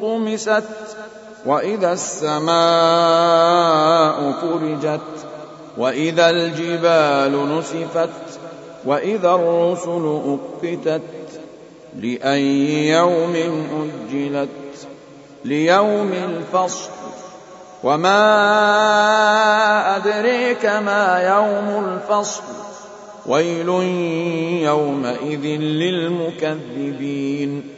طمست وإذا السماء فرجت وإذا الجبال نسفت وإذا الرسل أقتت لأي يوم أجلت ليوم الفصل وما أدريك ما يوم الفصل ويل يومئذ للمكذبين